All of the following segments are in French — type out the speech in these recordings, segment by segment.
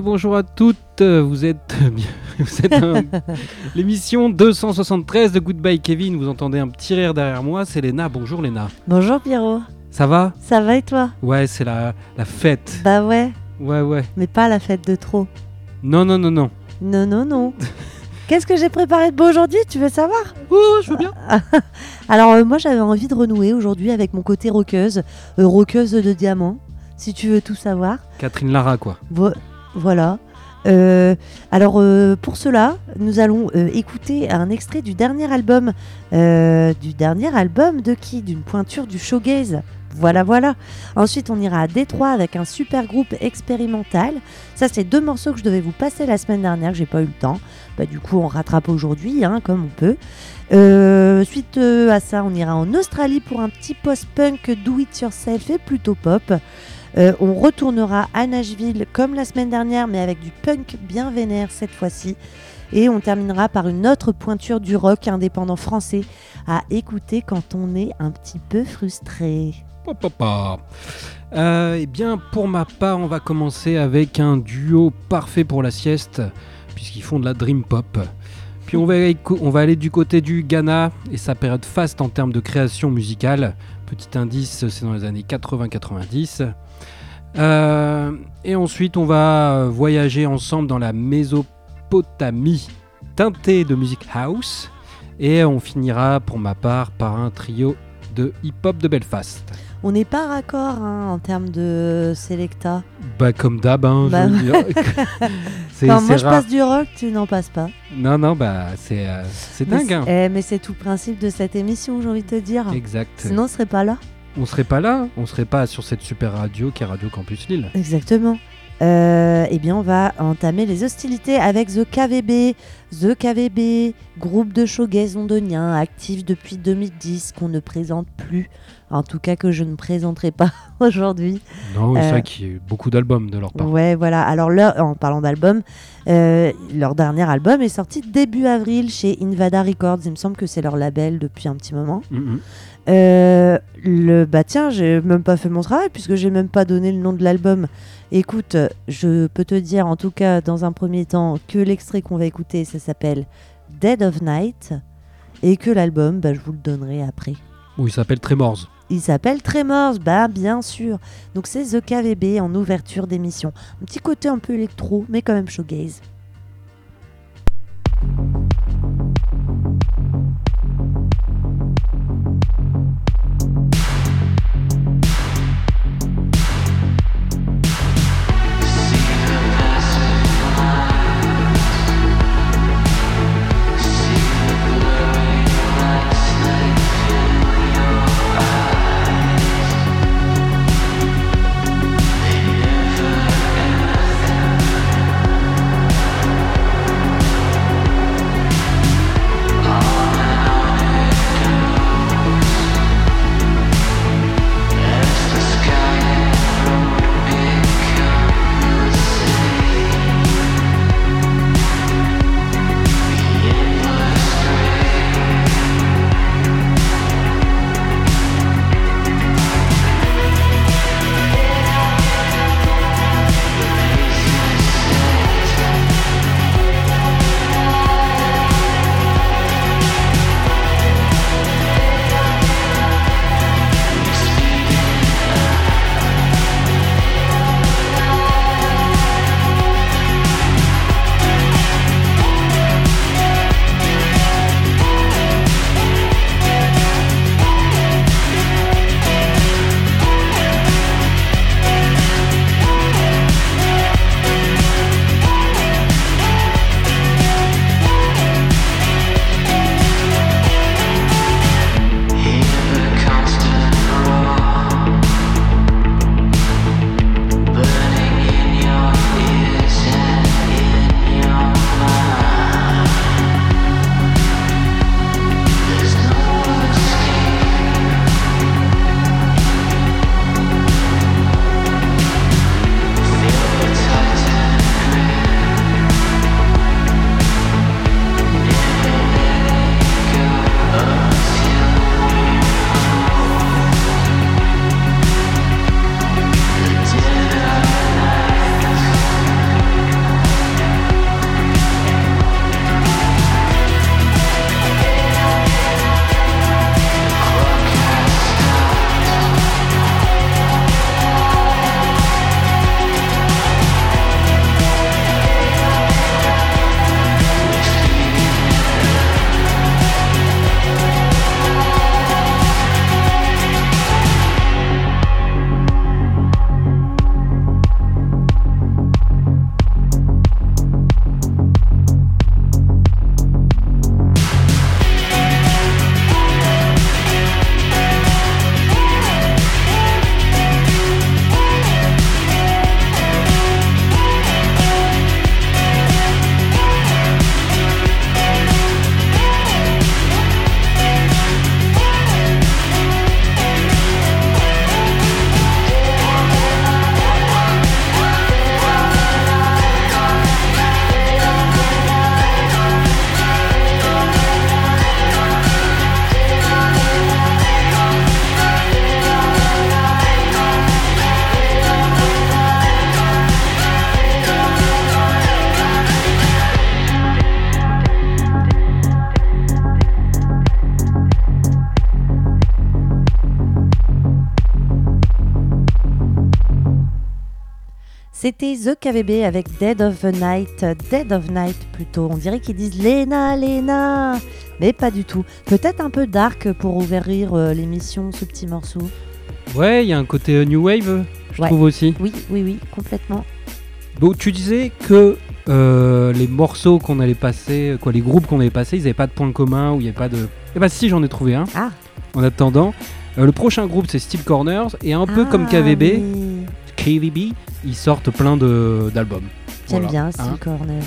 bonjour à tous et bonjour à toutes. Vous êtes, vous êtes un- l'émission 273 de Goodbye Kevin. Vous entendez un petit rire derrière moi, c'est Léna. Bonjour Léna. Bonjour Pierrot, Ça va? Ça va et toi? Ouais, c'est la, la fête. Bah ouais, Ouais, ouais. mais pas la fête de trop. Non, non, non, non. Non, non, non. Qu'est-ce que j'ai préparé de beau aujourd'hui, tu veux savoir? Oh, je veux bien. Alors euh, moi j'avais envie de renouer aujourd'hui avec mon côté roqueuse, euh, roqueuse de diamant, si tu veux tout savoir. Catherine Lara, quoi. Voilà. Euh, alors euh, pour cela, nous allons euh, écouter un extrait du dernier album, du dernier album de qui? D'une pointure du shoegaze. Voilà, voilà. Ensuite, on ira à Détroit avec un super groupe expérimental. Ça, c'est deux morceaux que je devais vous passer la semaine dernière, j'ai pas eu le temps. Bah, du coup, on rattrape aujourd'hui, hein, comme on peut. Suite à ça, on ira en Australie pour un petit post-punk do-it-yourself et plutôt pop. Euh, on retournera à Nashville comme la semaine dernière, mais avec du punk bien vénère cette fois-ci. Et on terminera par une autre pointure du rock indépendant français à écouter quand on est un petit peu frustré. Euh, eh bien, pour ma part, on va commencer avec un duo parfait pour la sieste, puisqu'ils font de la dream pop. Puis on va, on va aller du côté du Ghana et sa période faste en termes de création musicale. Petit indice, c'est dans les années 80-90. Euh, et ensuite, on va voyager ensemble dans la Mésopotamie, teintée de musique house. Et on finira, pour ma part, par un trio de hip-hop de Belfast. On n'est pas raccord hein, en termes de Selecta. Bah comme d'hab, hein, Bah je veux dire. Quand moi je rare. passe du rock, tu n'en passes pas. Non, non, bah c'est euh, dingue. hein. eh, mais c'est tout le principe de cette émission, j'ai envie de te dire. Exact. Sinon, on serait pas là. On serait pas là, on serait pas sur cette super radio qui est Radio Campus Lille. Exactement. Euh, eh bien, on va entamer les hostilités avec The KVB. The KVB, groupe de shoegaze londonien, actif depuis 2010, qu'on ne présente plus. En tout cas, que je ne présenterai pas aujourd'hui. Non, c'est Euh, vrai qu'il y a eu beaucoup d'albums de leur part. Ouais, voilà. Alors, leur- en parlant d'album, euh, leur dernier album est sorti début avril chez Invada Records. Il me semble que c'est leur label depuis un petit moment. Mhm. Euh, le bah tiens, j'ai même pas fait mon travail puisque j'ai même pas donné le nom de l'album. Écoute, je peux te dire en tout cas dans un premier temps que l'extrait qu'on va écouter, ça s'appelle Dead of Night et que l'album, bah, je vous le donnerai après. Où il s'appelle Tremors. Il s'appelle Tremors, bah bien sûr. Donc c'est The KVB en ouverture d'émission. Un petit côté un peu électro, mais quand même showgaze. The KVB avec Dead of the Night. Dead of Night plutôt. On dirait qu'ils disent Lena, Lena. Mais pas du tout. Peut-être un peu dark pour ouvrir euh, l'émission, ce petit morceau. Ouais, il y a un côté euh, New Wave, je Ouais. trouve aussi. Oui, oui, oui, complètement. Donc tu disais que euh, les morceaux qu'on allait passer, quoi, les groupes qu'on allait passer, ils n'avaient pas de point commun ou il n'y avait pas de. Eh bah si, j'en ai trouvé un. Ah. En attendant, euh, le prochain groupe c'est Steel Corners et un peu comme Ah, KVB, oui. KVB, ils sortent plein de d'albums. J'aime Voilà. bien Hein. Steel Corners.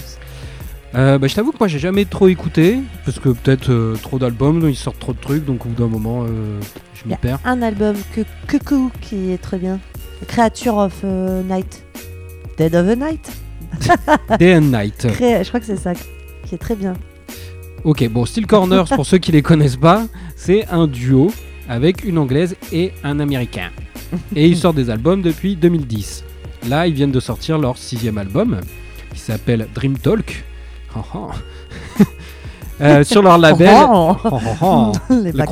Euh, bah, je t'avoue que moi j'ai jamais trop écouté parce que peut-être euh, trop d'albums, ils sortent trop de trucs, donc au bout d'un moment euh, je m'y perds. Un album que Cuckoo qui est très bien. Creature of Night. Dead of the Night. Day and Night. Cré- Je crois que c'est ça qui est très bien. Ok, bon, Steel Corners, pour ceux qui les connaissent pas, c'est un duo avec une anglaise et un américain. Et ils sortent des albums depuis 2010. Là, ils viennent de sortir leur sixième album, qui s'appelle Dream Talk. Oh, oh. Euh, sur leur label. Oh, les.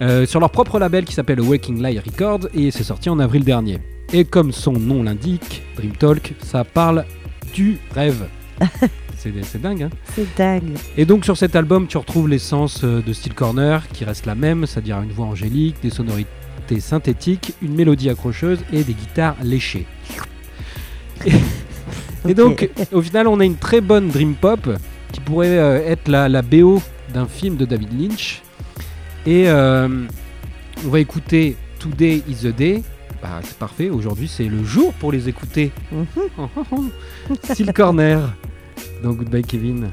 Euh, sur leur propre label qui s'appelle Waking Light Records et c'est sorti en avril dernier. Et comme son nom l'indique, Dream Talk, ça parle du rêve. c'est c'est dingue, hein C'est dingue. et donc sur cet album, tu retrouves l'essence euh, de Steel Corner qui reste la même, c'est-à-dire une voix angélique, des sonorités synthétiques, une mélodie accrocheuse et des guitares léchées. Et, donc, au final, on a une très bonne dream pop qui pourrait euh, être la, la BO d'un film de David Lynch. Et euh, on va écouter Today is the Day. Bah, c'est parfait, aujourd'hui c'est le jour pour les écouter. Mhm. Corner. Donc, goodbye Kevin.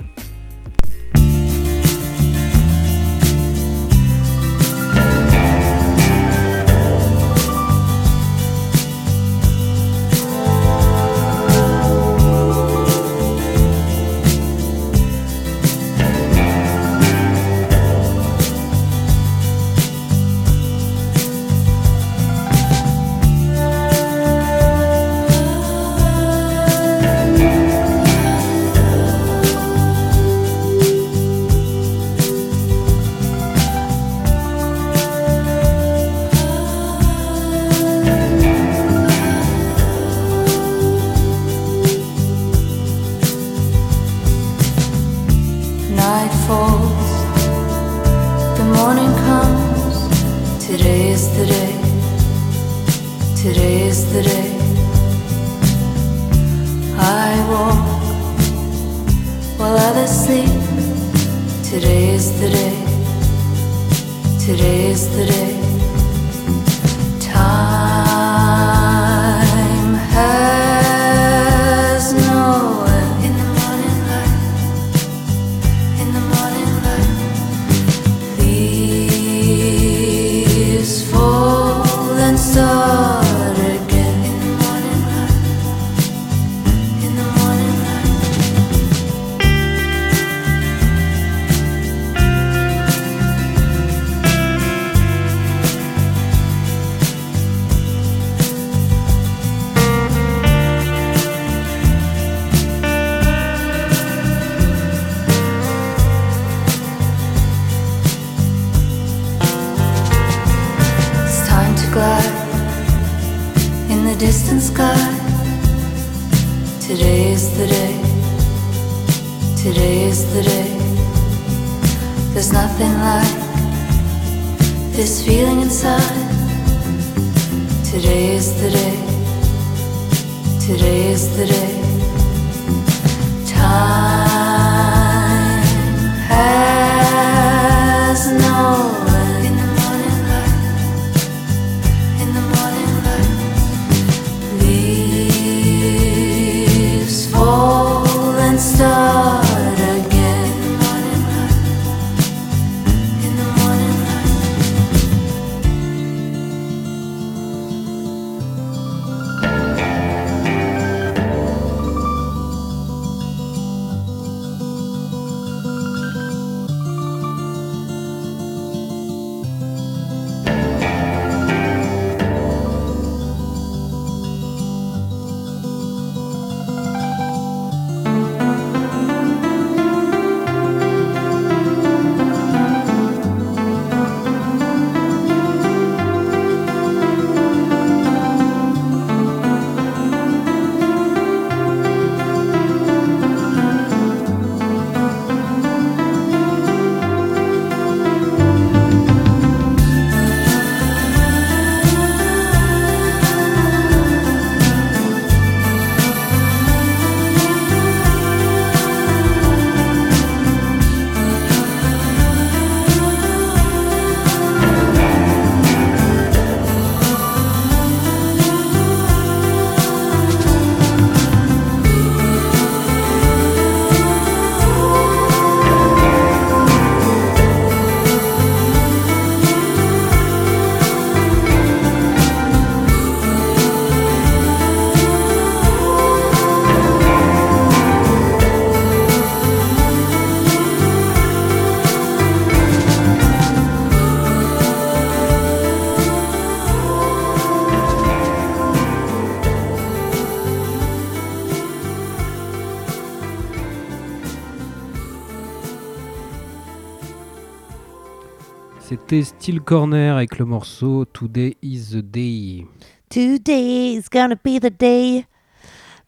C'était Steel Corner avec le morceau Today is the Day. Today is gonna be the day.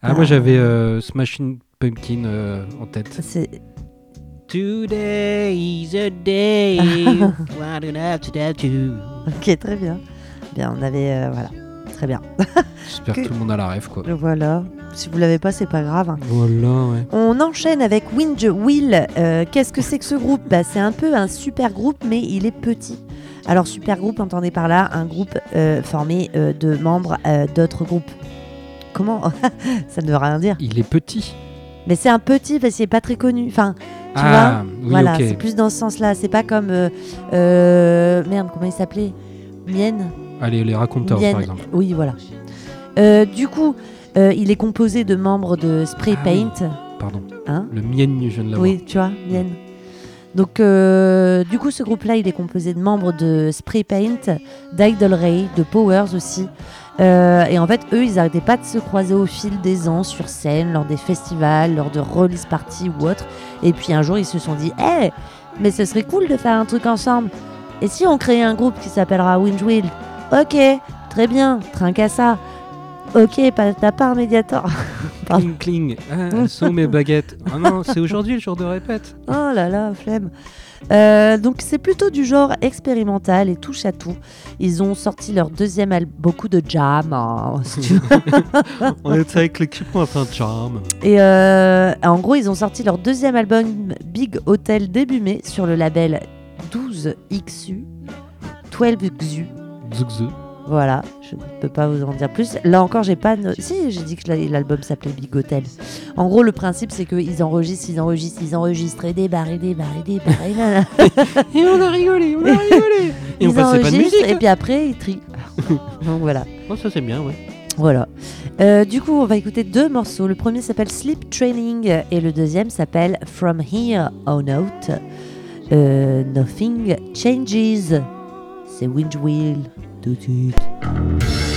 Ah, moi j'avais euh, Smashing Pumpkin euh, en tête. C'est Today is a day. What ok, très bien. Bien, on avait euh, voilà, très bien. J'espère que Que- tout le monde a la rêve quoi. Voilà. Si vous l'avez pas, c'est pas grave. Voilà, ouais. On enchaîne avec Winge Will. Euh, Qu'est-ce que c'est que ce groupe? Bah, C'est un peu un super groupe, mais il est petit. Alors, super groupe, entendez par là un groupe euh, formé euh, de membres d'autres groupes. Comment? Ça ne veut rien dire. Il est petit. Mais c'est un petit parce qu'il n'est pas très connu. Enfin, tu ah, oui, voilà, ok. c'est plus dans ce sens-là. C'est pas comme. merde, comment il s'appelait? Mienne Allez, les raconteurs Mienne. par exemple. Oui, voilà. Euh, du coup, euh, il est composé de membres de Spray Ah oui. Paint. Pardon. Hein Le mien, je de l'avoir. Oui, tu vois, Mienne. Donc, euh, du coup, ce groupe-là, il est composé de membres de Spray Paint, d'Idol Ray, de Powers aussi. Euh, et en fait, eux, ils n'arrêtaient pas de se croiser au fil des ans sur scène, lors des festivals, lors de release parties ou autre. Et puis un jour, ils se sont dit Hé, mais ce serait cool de faire un truc ensemble. Et si on créait un groupe qui s'appellera Windwheel Ok, très bien, trinque à ça. Ok, pas- t'as pas un médiator. Pardon. Cling, cling. Ah, sont mes baguettes. Ah non, c'est aujourd'hui le jour de répète. Oh là là, flemme. Euh, donc c'est plutôt du genre expérimental et touche à tout. Ils ont sorti leur deuxième album, beaucoup de jam. hein, si tu veux. On est avec l'équipe, on a fait un charme. et euh, en gros, ils ont sorti leur deuxième album Big Hotel début mai sur le label 12XU. 12XU. Voilà, je ne peux pas vous en dire plus. Là encore, j'ai pas. no- Si, j'ai dit que la- l'album s'appelait Big Hotel. En gros, le principe, c'est qu'ils enregistrent, ils enregistrent, ils enregistrent, et des barres, et des barres, et des barres, et. Et on a rigolé, on a rigolé. Et on ils passait pas de enregistrent, musique. et puis après, ils trient. Donc voilà. Oh, ça c'est bien, ouais. Voilà. Euh, du coup, on va écouter deux morceaux. Le premier s'appelle Sleep Training et le deuxième s'appelle From Here On Out. Euh, Nothing Changes. C'est Windwheel. Tout de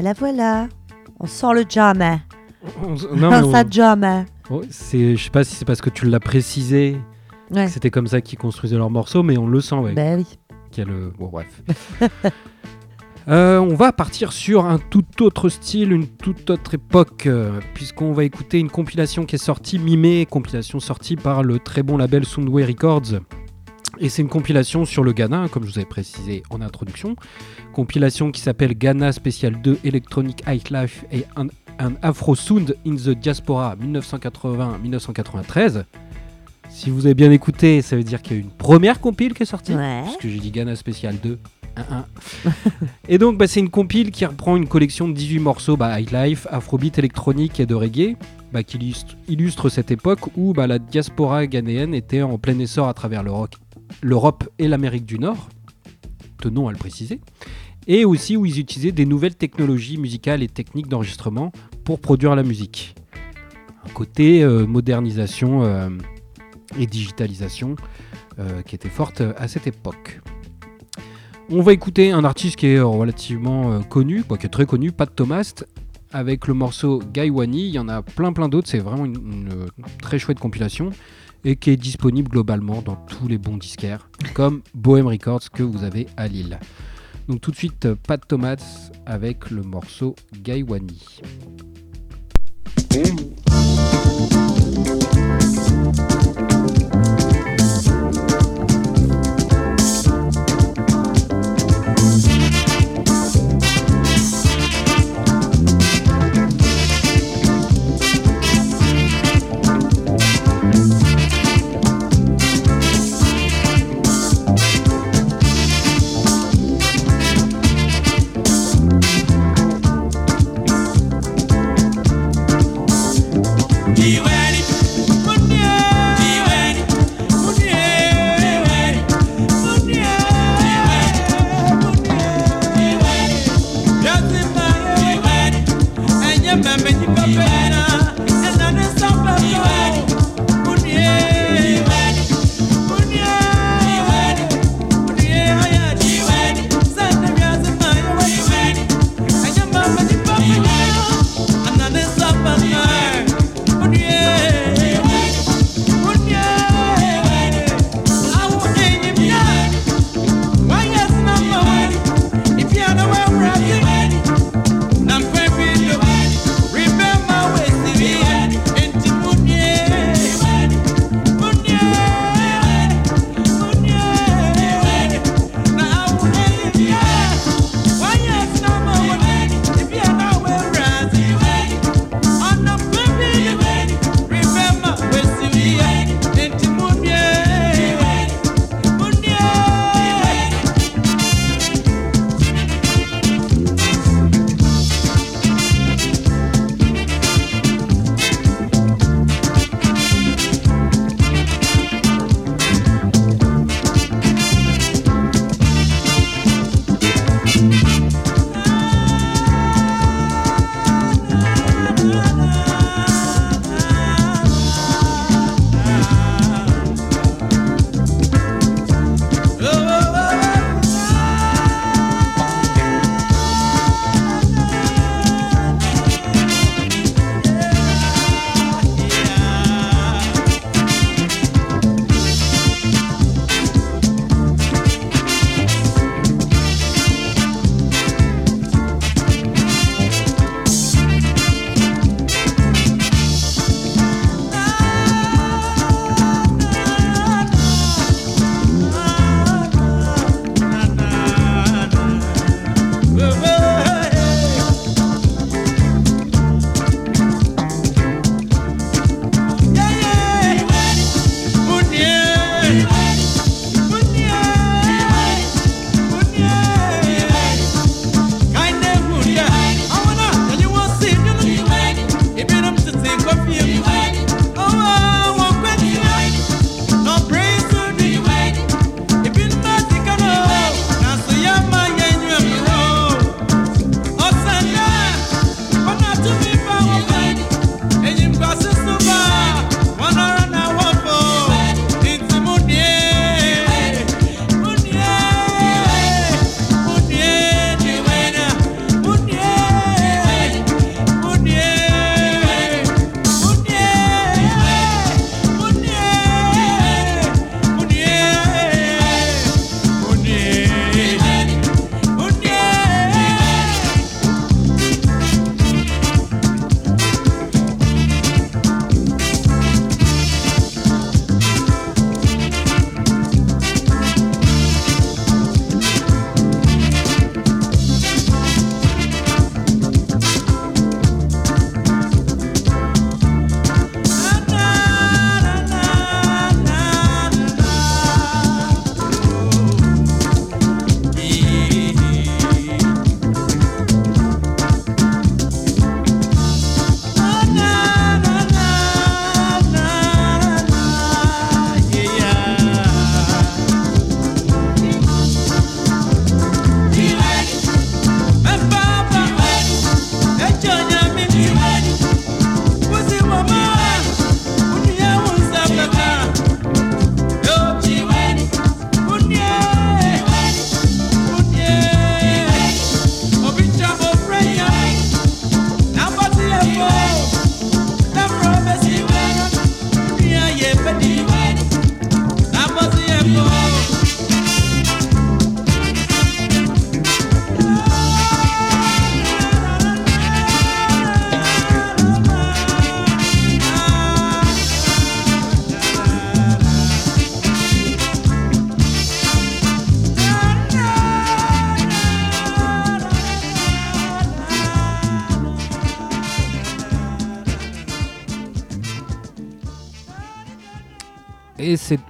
Voilà, voilà. On sort le jammer. On- Non, mais On on- ça jammer. oh, c'est, je sais pas si c'est parce que tu l'as précisé, Ouais. que c'était comme ça qu'ils construisaient leurs morceaux, mais on le sent, ouais. Ben oui. qu'il y a le- Bon, bref. Euh, on va partir sur un tout autre style, une toute autre époque, euh, puisqu'on va écouter une compilation qui est sortie mi-mai, compilation sortie par le très bon label Soundway Records. Et c'est une compilation sur le Ghana, comme je vous avais précisé en introduction. Compilation qui s'appelle Ghana Special 2 Electronic High Life et un, un Afro Sound in the Diaspora 1980-1993. Si vous avez bien écouté, ça veut dire qu'il y a une première compile qui est sortie Ouais. puisque j'ai dit Ghana Spécial 2. 1-1. et donc, bah, c'est une compile qui reprend une collection de 18 morceaux bah, High Life, Afrobeat électronique et de reggae, bah, qui illustre, illustre cette époque où bah, la diaspora ghanéenne était en plein essor à travers l'Europe l'Europe et l'Amérique du Nord, tenons à le préciser, et aussi où ils utilisaient des nouvelles technologies musicales et techniques d'enregistrement pour produire la musique. Un côté euh, modernisation euh, et digitalisation euh, qui était forte à cette époque. On va écouter un artiste qui est relativement connu, quoi, qui est très connu, Pat Thomas, avec le morceau Gaiwani. Il y en a plein plein d'autres, c'est vraiment une, très chouette compilation et qui est disponible globalement dans tous les bons disquaires, comme Bohem Records que vous avez à Lille. Donc tout de suite, euh, Pat Thomas avec le morceau Gaiwani. Gaiwani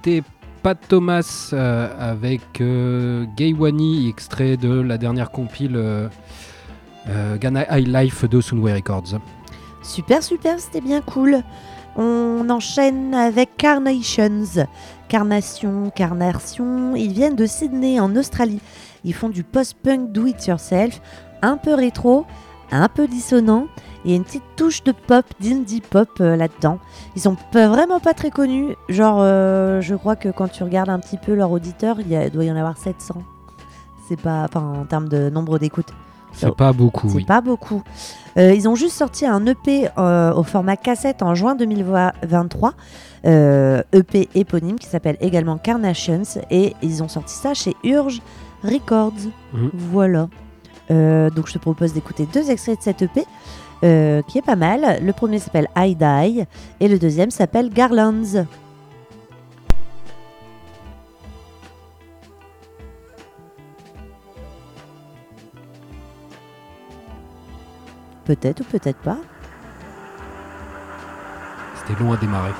c'était Pat Thomas euh, avec euh, Gay Wani, extrait de la dernière compile euh, euh, Ghana High Life de Sunway Records. Super, super, c'était bien cool. On enchaîne avec Carnations. Carnation, Carnation. Ils viennent de Sydney, en Australie. Ils font du post-punk do-it-yourself, un peu rétro, un peu dissonant, et une petite touche de pop, d'indie pop euh, là-dedans. Ils sont pas- vraiment pas très connus. Genre, euh, je crois que quand tu regardes un petit peu leur auditeur, il y a- doit y en avoir 700. C'est pas, enfin, en termes de nombre d'écoutes. C'est pas beaucoup, C'est oui. pas beaucoup. Euh, ils ont juste sorti un EP au format cassette en juin 2023, euh, EP éponyme qui s'appelle également Carnations, et ils ont sorti ça chez Urge Records. Mhm. Voilà. Euh, donc je te propose d'écouter deux extraits de cet EP. euh, qui est pas mal. Le premier s'appelle I Die et le deuxième s'appelle Garlands. Peut-être ou peut-être pas. C'était long à démarrer.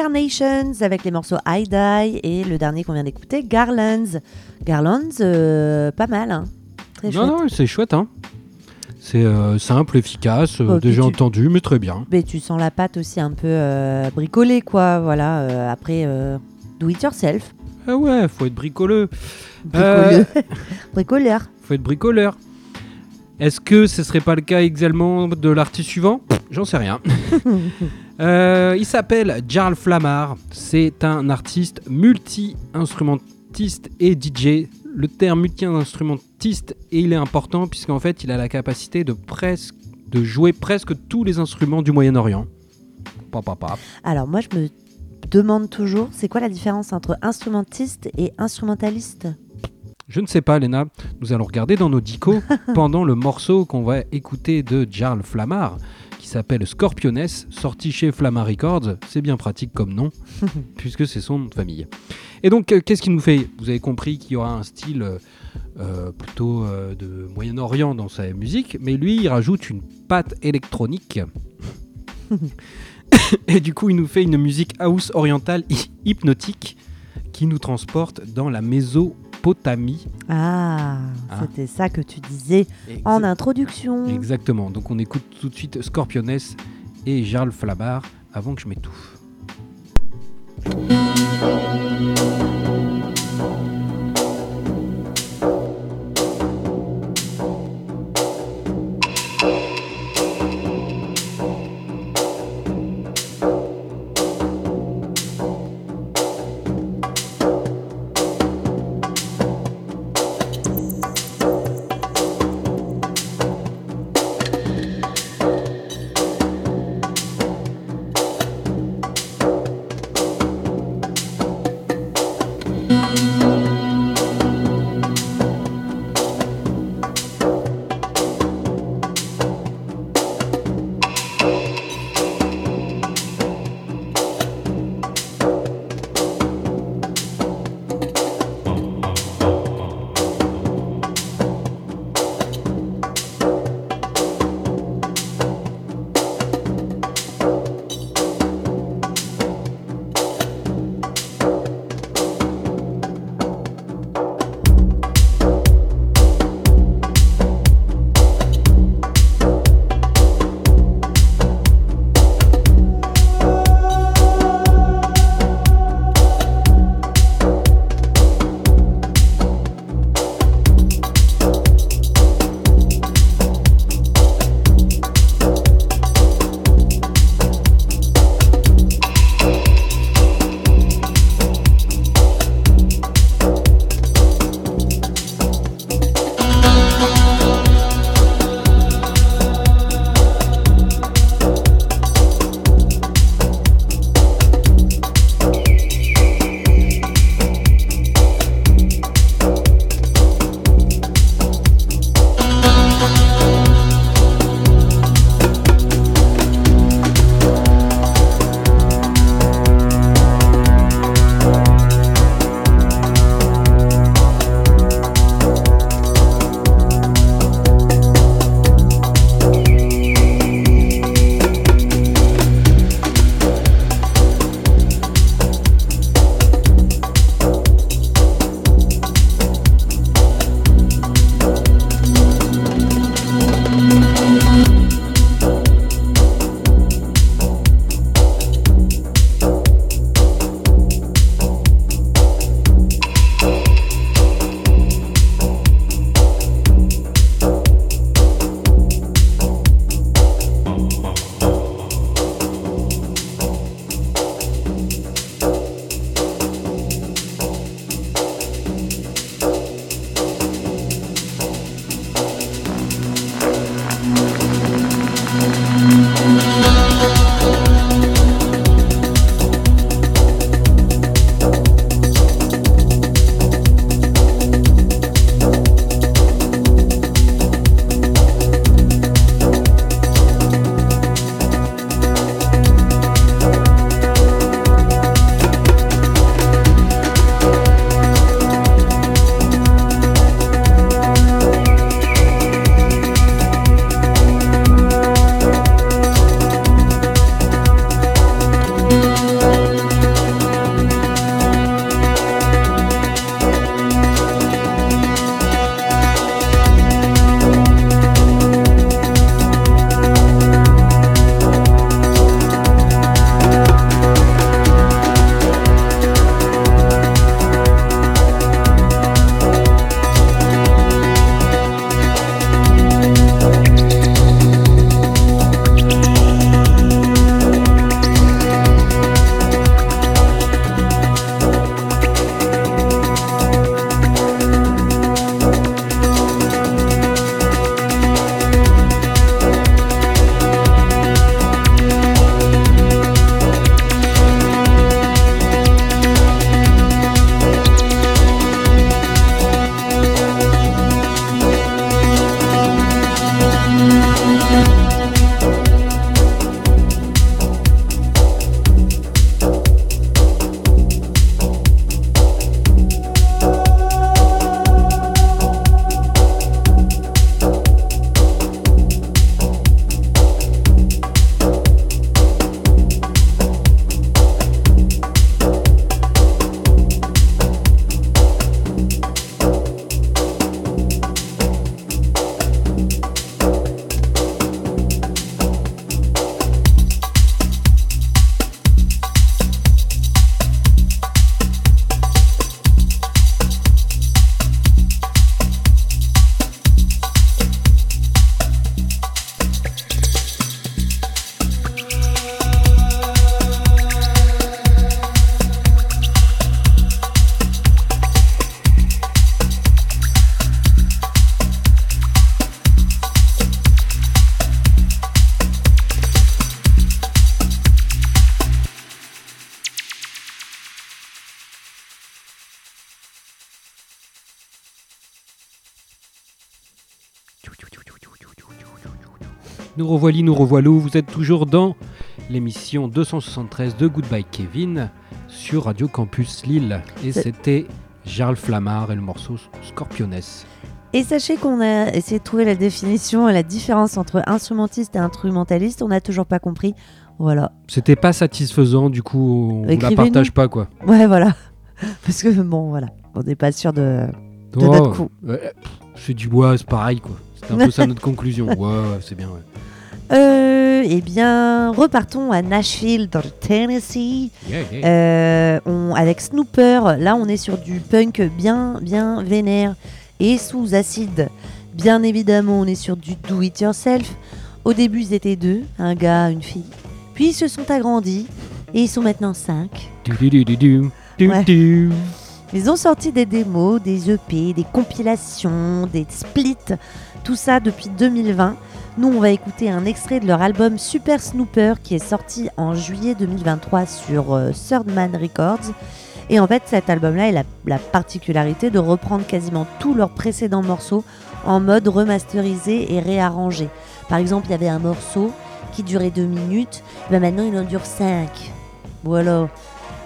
Carnations avec les morceaux I Die et le dernier qu'on vient d'écouter, Garlands. Garlands, euh, pas mal, hein. Très chouette. Non, non, c'est chouette, hein. C'est euh, simple, efficace, euh, Oh, déjà tu- entendu, mais très bien. Mais tu sens la pâte aussi un peu bricolée, quoi. Voilà, après, do it yourself. Ah ouais, faut être bricoleux. Bricoleux. Bricoleur. Faut être bricoleur. Est-ce que ce serait pas le cas également de l'artiste suivant? J'en sais rien. Euh, il s'appelle Jarl Flamar. C'est un artiste multi-instrumentiste et DJ. Le terme multi-instrumentiste, et il est important puisqu'en fait, il a la capacité de presque de jouer presque tous les instruments du Moyen-Orient. Alors, moi, je me demande toujours, c'est quoi la différence entre instrumentiste et instrumentaliste? Je ne sais pas, Léna. Nous allons regarder dans nos dicos pendant le morceau qu'on va écouter de Jarl Flamar, qui s'appelle Scorpioness, sorti chez Flamar Records. C'est bien pratique comme nom, puisque c'est son nom de famille. Et donc, euh, qu'est-ce qui nous fait? Vous avez compris qu'il y aura un style euh, euh, plutôt euh, de Moyen-Orient dans sa musique, mais lui, il rajoute une patte électronique. Et du coup, il nous fait une musique house orientale hy- hypnotique qui nous transporte dans la Mésopotamie. Ah, Ah. c'était ça que tu disais en introduction. Exactement. Donc on écoute tout de suite Scorpioness et Jarl Flabar avant que je m'étouffe. Nous revoilà, nous revoilou, vous êtes toujours dans l'émission 273 de Goodbye Kevin sur Radio Campus Lille. Et c'était Charles Flammard et le morceau Scorpioness. Et sachez qu'on a essayé de trouver la définition et la différence entre instrumentiste et instrumentaliste. On n'a toujours pas compris. Voilà. C'était pas satisfaisant, du coup on la partage pas quoi. Ouais, voilà. Parce que bon, voilà. On n'est pas sûr de. De Oh, notre coup. ouais, pff, c'est du bois, c'est pareil quoi. C'est un peu ça notre conclusion. Ouais, c'est bien. Ouais. Euh, eh bien, repartons à Nashville, dans le Tennessee. Yeah, yeah. Euh, on- avec Snooper, là on est sur du punk bien, bien vénère et sous acide. Bien évidemment, on est sur du do it yourself. Au début, ils étaient deux, un gars, une fille. Puis ils se sont agrandis et ils sont maintenant cinq. Du, du, du, Ouais. Ils ont sorti des démos, des EP, des compilations, des splits, tout ça depuis 2020. Nous, on va écouter un extrait de leur album Super Snooper qui est sorti en juillet 2023 sur euh, Third Man Records. Et en fait, cet album-là, a la particularité de reprendre quasiment tous leurs précédents morceaux en mode remasterisé et réarrangé. Par exemple, il y avait un morceau qui durait deux minutes, et ben maintenant il en dure cinq. Voilà.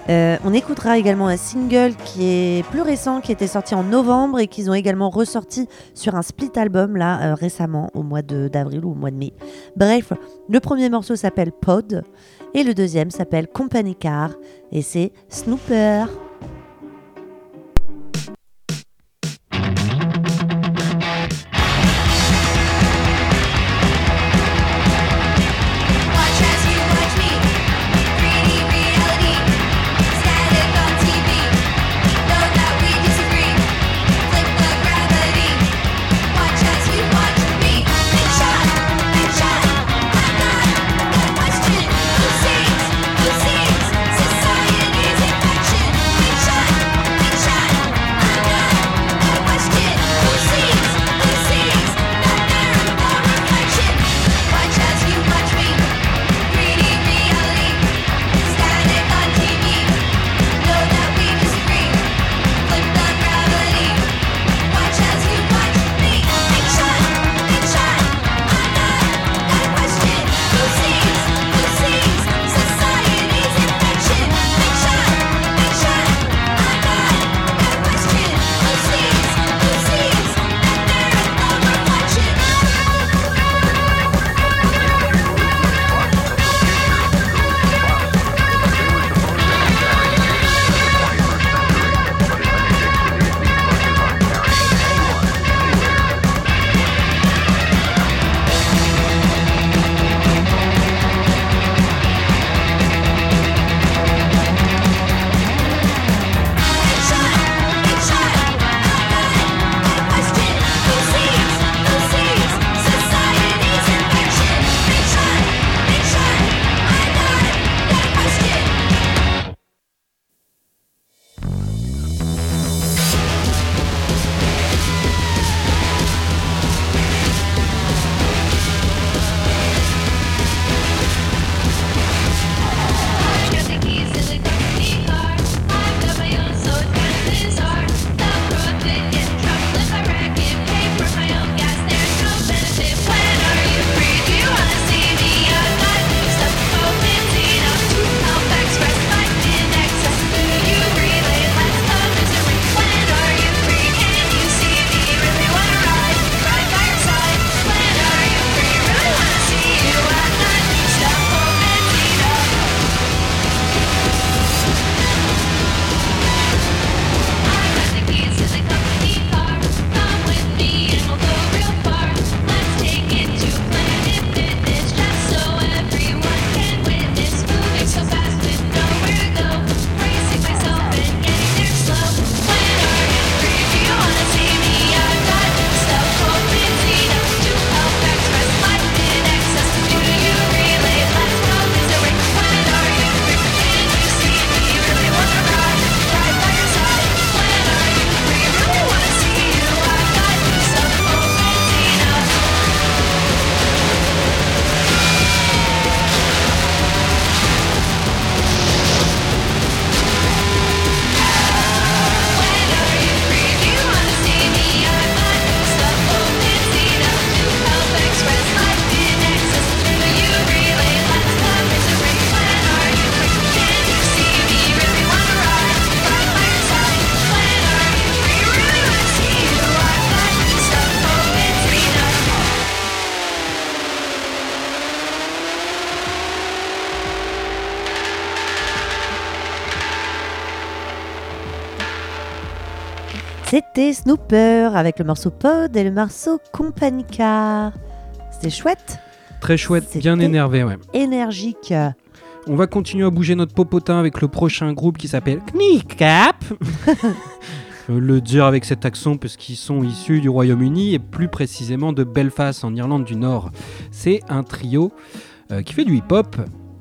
Euh, on écoutera également un single qui est plus récent, qui était sorti en novembre et qu'ils ont également ressorti sur un split album là euh, récemment, au mois d'avril ou au mois de mai. Bref, le premier morceau s'appelle Pod et le deuxième s'appelle Company Car et c'est Snooper. C'était Snooper avec le morceau Pod et le morceau Company Car. C'était chouette, Très chouette, bien énervé, ouais. énergique. On va continuer à bouger notre popotin avec le prochain groupe qui s'appelle Kneecap. Je veux le dire avec cet accent parce qu'ils sont issus du Royaume-Uni et plus précisément de Belfast en Irlande du Nord. C'est un trio euh, qui fait du hip-hop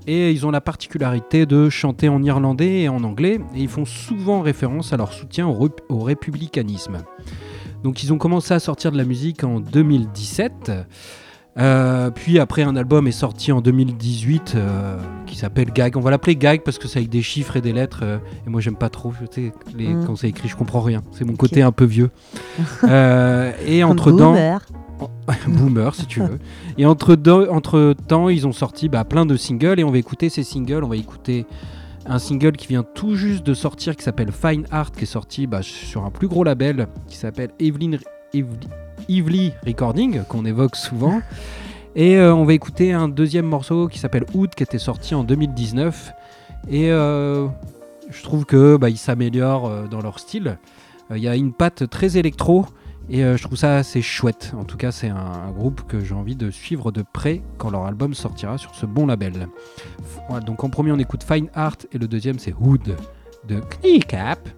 et ils ont la particularité de chanter en irlandais et en anglais et ils font souvent référence à leur soutien au, républicanisme. Donc ils ont commencé à sortir de la musique en 2017. Euh, puis après un album est sorti en 2018 euh, qui s'appelle Gag. On va l'appeler Gag parce que c'est avec des chiffres et des lettres euh, et moi j'aime pas trop. Tu sais, les, Mm. Quand c'est écrit je comprends rien. C'est mon côté un peu vieux. Et Comme entre temps, Boomer. si tu veux. Et entre, deux- entre temps ils ont sorti bah, plein de singles et on va écouter ces singles. On va écouter un single qui vient tout juste de sortir qui s'appelle Fine Art qui est sorti bah, sur un plus gros label qui s'appelle Evelyn, Evelyn- Evely Recording qu'on évoque souvent. Et euh, on va écouter un deuxième morceau qui s'appelle Hood qui était sorti en 2019. Et euh, je trouve que bah, ils s'améliorent euh, dans leur style. Euh, Il y a une patte très électro et euh, je trouve ça assez chouette. En tout cas, c'est un, un groupe que j'ai envie de suivre de près quand leur album sortira sur ce bon label. Voilà, donc en premier, on écoute Fine Art et le deuxième, c'est Hood de Kneecap.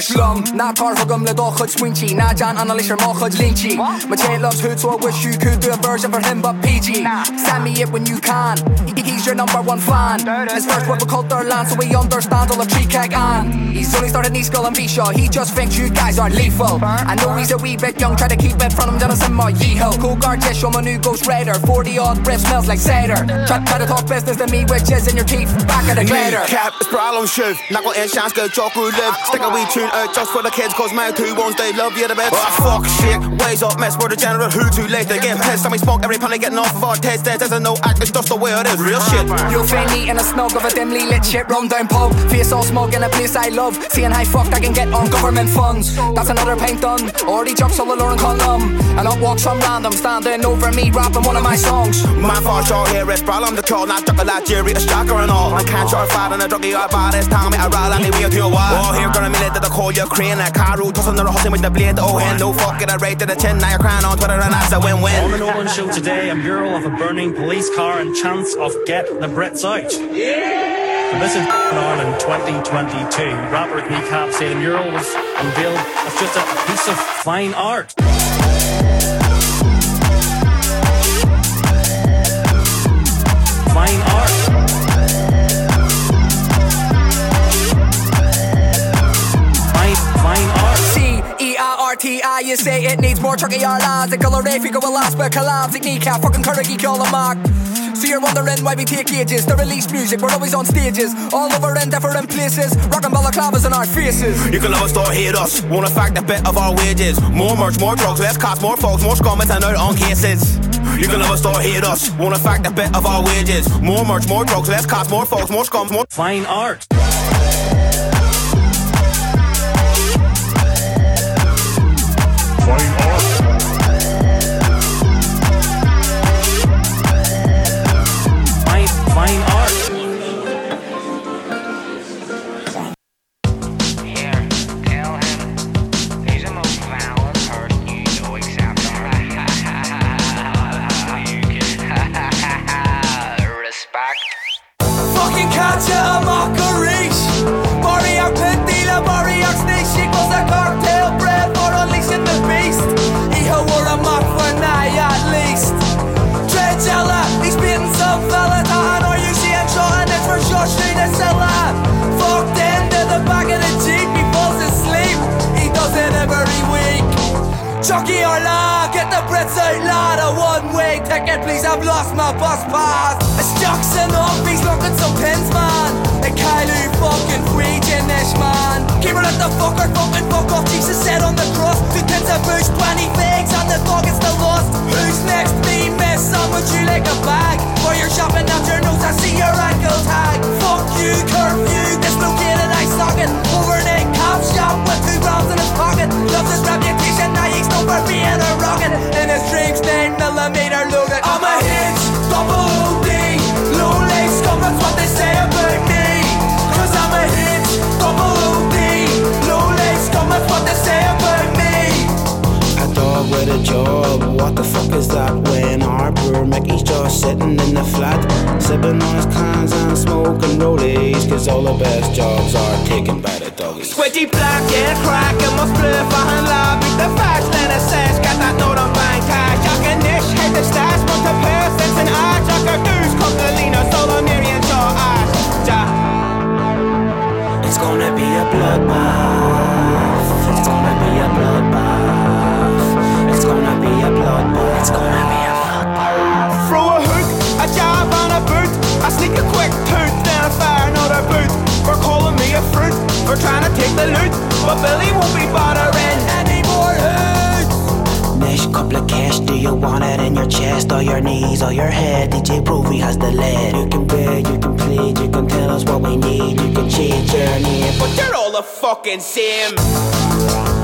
Slum, na tar hugum le doch chud swingy, na John analyst your chud lynchy. My chain loves hood, so I wish you could do a version for him, but PG. Send me it when you can. He- He's your number one fan. His first word we called their land, so we understand all of tree keg on. He's only started East Skull and Bishaw. He just thinks you guys are lethal. I know he's a wee bit young, try to keep it from him, Jonathan my yeehaw. Cool guard, yes, show my new Ghost Raider. 40 odd breath smells like cider. Try, try to talk business to me with jizz in your teeth, back of the grader. Cap, it's problem shoot. Not got any chance, go jock who live. Stick a wee tune out just for the kids, cause my two ones they love you the best. Oh, fuck shit, ways up, mess, we're the general who too late. They get pissed, and we smoke every penny getting off of our taste. There, there's a no act, it's just the way it is, real shit. You'll find me in a snug of a dimly lit shit run down pub. Face all smug in a place I love. Seeing how fucked I can get on government funds. That's another paint done. Already jokes all alone column. And up walks some random standing over me rapping one of my songs. My for sure here, it's problem the call, not chuckle like Jerry, a shocker and all. I can't try fight on a druggy or bar, this time me a roll and we to your wall. Oh, here gonna minute that I call your crane, a car route, tossing the hustling with the blade, oh, hand, no fuck it, I rate to the chin, now you're crying on Twitter and that's a win win. On win. the Nolan show today, a mural of a burning police car and chance of get the Brits out. So this is Ireland 2022. Rapper Kneecap say the mural was unveiled as just a piece of fine art. Fine art. Fine, fine art. C E I R T I, you say it needs more trucky or lads. The colour if you go a last but collabs. The kneecap, fucking curry, call a mark. So you're wondering why we take ages to release music. We're always on stages, all over in different places. Rockin' balaclavas in our faces. You can love us or hate us, wanna fact a bit of our wages. More merch, more drugs, less cost, more folks, more scummers and out on cases. You can love us or hate us, wanna fact a bit of our wages. More merch, more drugs, less cost, more folks, more scums, more. Fine art. For trying to take the loot. But Billy won't be bothering any more hoots. Nish, couple of cash, do you want it in your chest or your knees or your head? DJ Provy has the lead. You can beg, you can plead, you can tell us what we need, you can change your name. But you're all the fucking same.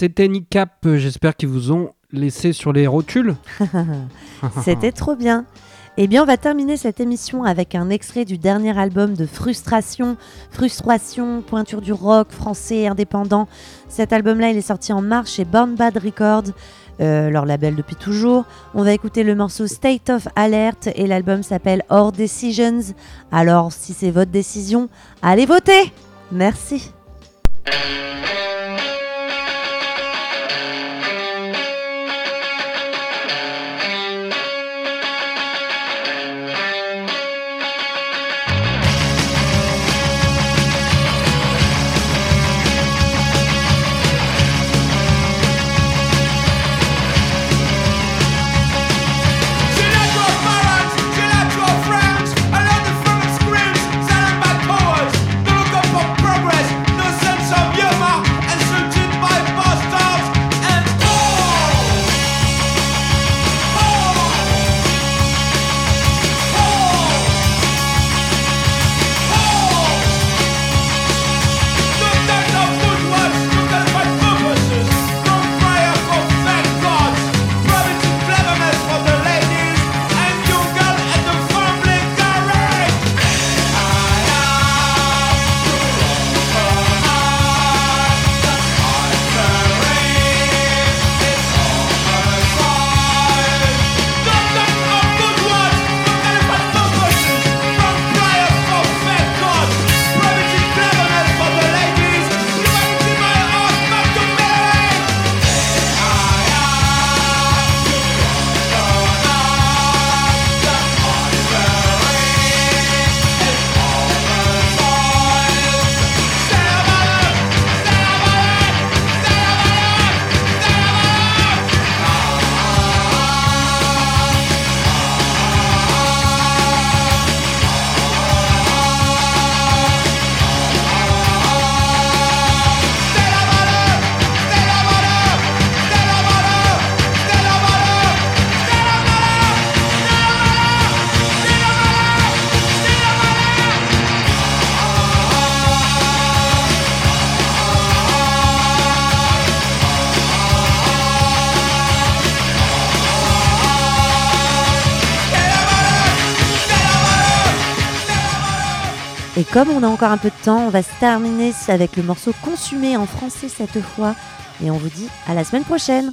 C'était Nicap, euh, j'espère qu'ils vous ont laissé sur les rotules. C'était trop bien. Eh bien, on va terminer cette émission avec un extrait du dernier album de Frustration. Frustration, pointure du rock français indépendant. Cet album-là, il est sorti en mars chez Born Bad Records, euh, leur label depuis toujours. On va écouter le morceau State of Alert et l'album s'appelle Our Decisions. Alors, si c'est votre décision, allez voter Merci. Comme on a encore un peu de temps, on va se terminer avec le morceau consumé en français cette fois. Et on vous dit à la semaine prochaine